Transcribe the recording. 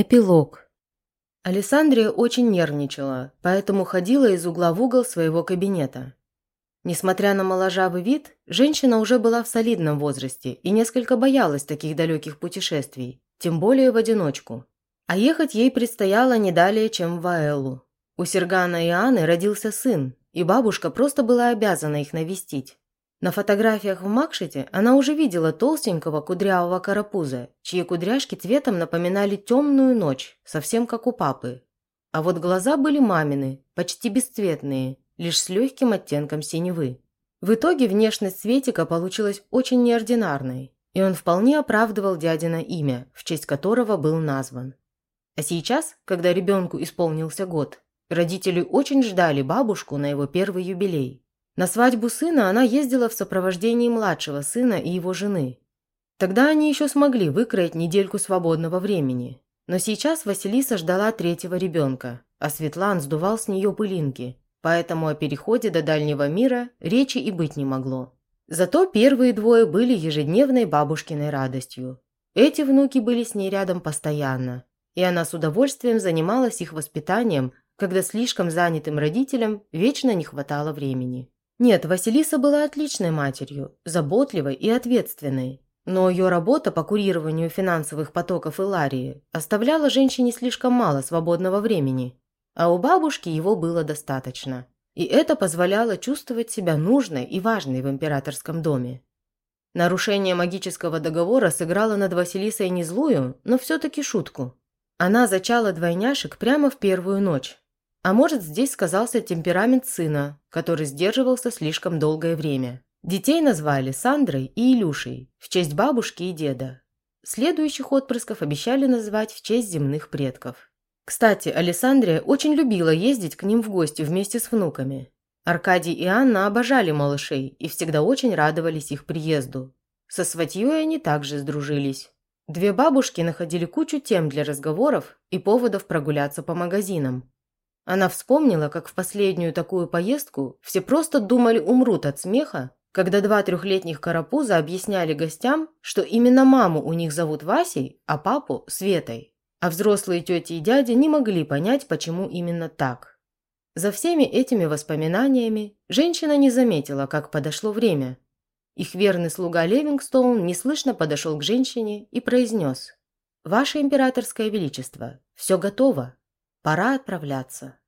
Эпилог. Алессандрия очень нервничала, поэтому ходила из угла в угол своего кабинета. Несмотря на моложавый вид, женщина уже была в солидном возрасте и несколько боялась таких далеких путешествий, тем более в одиночку. А ехать ей предстояло не далее, чем в Аэллу. У Сергана и Анны родился сын, и бабушка просто была обязана их навестить. На фотографиях в Макшете она уже видела толстенького кудрявого карапуза, чьи кудряшки цветом напоминали темную ночь, совсем как у папы. А вот глаза были мамины, почти бесцветные, лишь с легким оттенком синевы. В итоге внешность Светика получилась очень неординарной, и он вполне оправдывал дядина имя, в честь которого был назван. А сейчас, когда ребенку исполнился год, родители очень ждали бабушку на его первый юбилей. На свадьбу сына она ездила в сопровождении младшего сына и его жены. Тогда они еще смогли выкроить недельку свободного времени. Но сейчас Василиса ждала третьего ребенка, а Светлан сдувал с нее пылинки, поэтому о переходе до дальнего мира речи и быть не могло. Зато первые двое были ежедневной бабушкиной радостью. Эти внуки были с ней рядом постоянно, и она с удовольствием занималась их воспитанием, когда слишком занятым родителям вечно не хватало времени. Нет, Василиса была отличной матерью, заботливой и ответственной. Но ее работа по курированию финансовых потоков Иларии оставляла женщине слишком мало свободного времени. А у бабушки его было достаточно. И это позволяло чувствовать себя нужной и важной в императорском доме. Нарушение магического договора сыграло над Василисой не злую, но все-таки шутку. Она зачала двойняшек прямо в первую ночь, а может, здесь сказался темперамент сына, который сдерживался слишком долгое время. Детей назвали Сандрой и Илюшей в честь бабушки и деда. Следующих отпрысков обещали назвать в честь земных предков. Кстати, Александрия очень любила ездить к ним в гости вместе с внуками. Аркадий и Анна обожали малышей и всегда очень радовались их приезду. Со сватьей они также сдружились. Две бабушки находили кучу тем для разговоров и поводов прогуляться по магазинам. Она вспомнила, как в последнюю такую поездку все просто думали умрут от смеха, когда два трехлетних карапуза объясняли гостям, что именно маму у них зовут Васей, а папу – Светой. А взрослые тети и дяди не могли понять, почему именно так. За всеми этими воспоминаниями женщина не заметила, как подошло время. Их верный слуга Левингстоун неслышно подошел к женщине и произнес «Ваше императорское величество, все готово, пора отправляться».